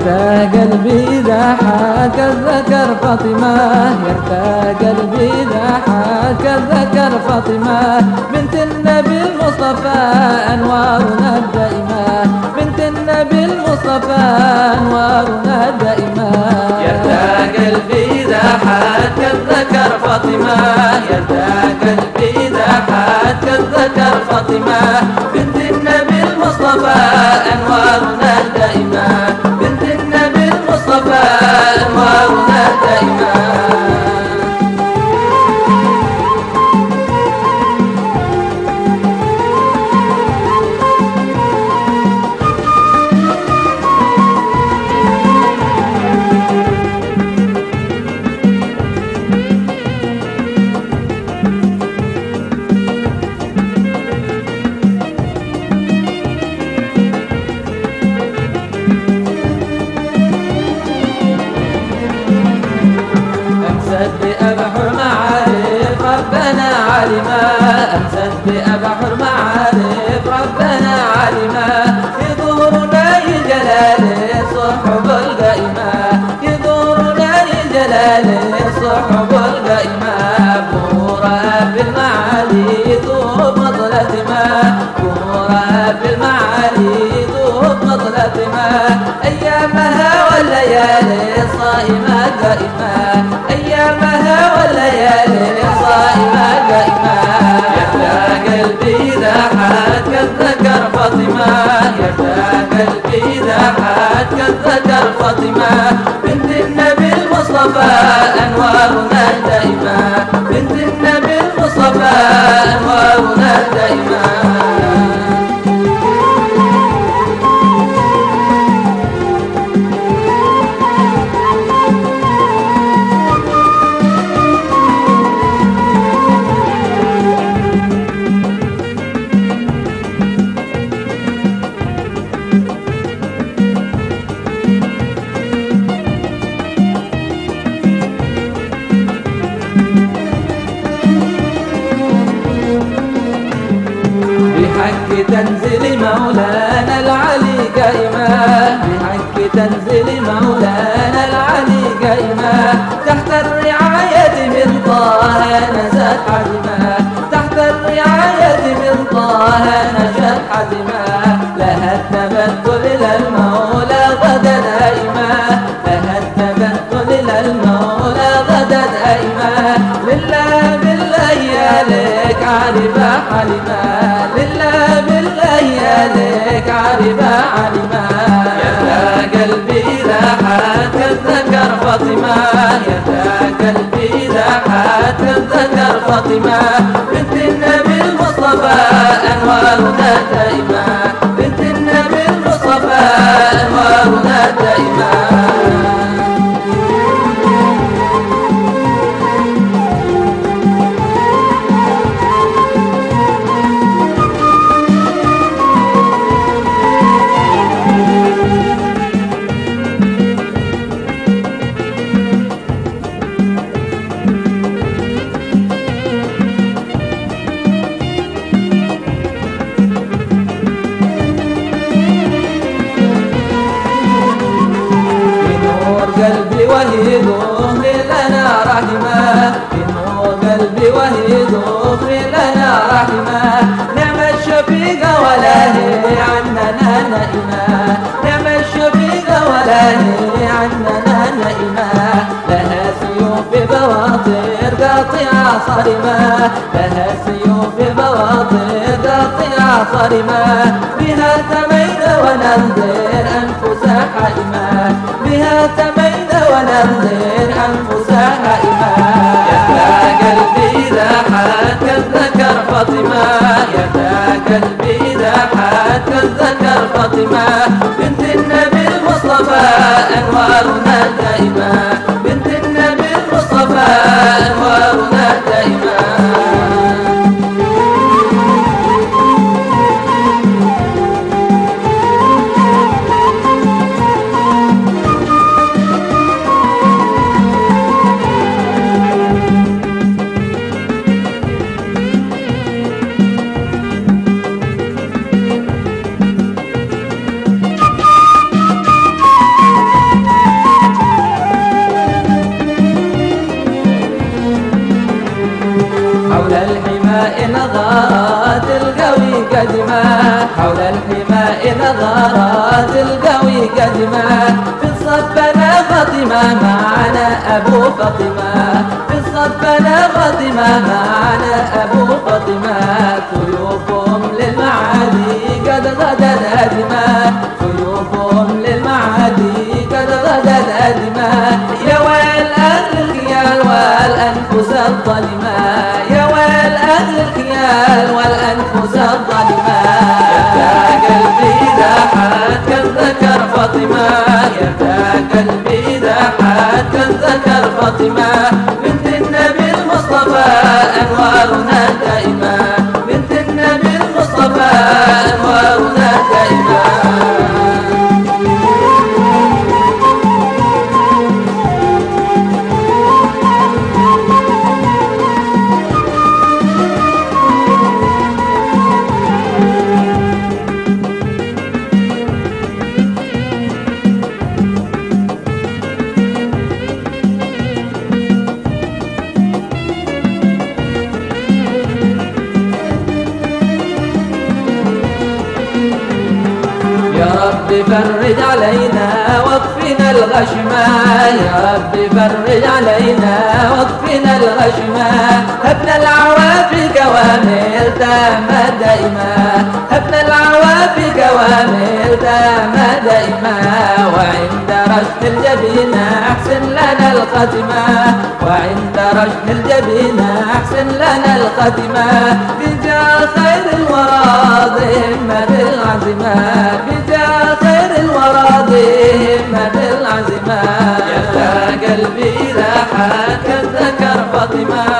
يرتاى قلبي إذا حاك الذكر فاطمة. يرتاى قلبي إذا حاك الذكر فاطمة. بنت النبي المصطفى أنوارنا الدائمة. بنت النبي المصطفى أنوارنا الدائمة. يرتاى قلبي إذا حاك الذكر فاطمة. يرتاى قلبي إذا حاك الذكر فاطمة. بنت النبي المصطفى أيامها والليالي صائمة دائمة. أيامها والليالي صائمة دائمة. يرتى قلبي إذا حاك الذكر فاطمة. يرتى قلبي إذا حاك الذكر فاطمة. بنت النبي المصطفى أنوارنا دائمة. بنت النبي المصطفى أنوارنا دائمة. بحق تنزل مولانا العلي قائمة بحق تنزل مولانا العلي قائمة تحت الرعاية من طه نزت حزمة تحت الرعاية من طه نشت حزمة لها التبتل للمولى غدا دائما. لها التبتل للمولى غدا دائما. لله بالله لك عارفة حلمة يا قلبي الذكر فاطمة. بنت النبي المصطفى أنوارنا دائمة. بنت وهي ظهري لنا رحمة نعم الشفيقة ولا هي عننا نائمة نعم الشفيقة ولا هي عننا نائمة لها سيوف بواطر قاطعة صارمة لها سيوف بواطر قاطعة صارمة بها تميل وننظر أنفس حائمة بها تميل وننظر أنفس حائمة فاطمة يا قلبي إذا حاك الذكر فاطمة. قدما حول الحمى نظرات القوي قدما في صفنا فاطمة معنا أبو فاطمة. في صفنا فاطمة معنا أبو فاطمة. سيوفهم للمعادي قد غدا نادما سيوفهم للمعادي قد غدا نادما يا ويل أهل الخيال والأنفس الظلمة يا ويل أهل الخيال والأنفس الظلمة فاطمة يا قلبي إذا حاد ذكر فاطمة. فرج علينا واكفنا الغشمة هبنا العوافي كوامل تامة دائما. هبنا العوافي كوامل تامة دائما. وعند رشد الجبين أحسن لنا الختمة وعند رشد الجبين أحسن لنا الختمة رجال خير الورى ذمة العزمة رجال خير الورى ذمة العزمة حاكت ذكر فاطمة.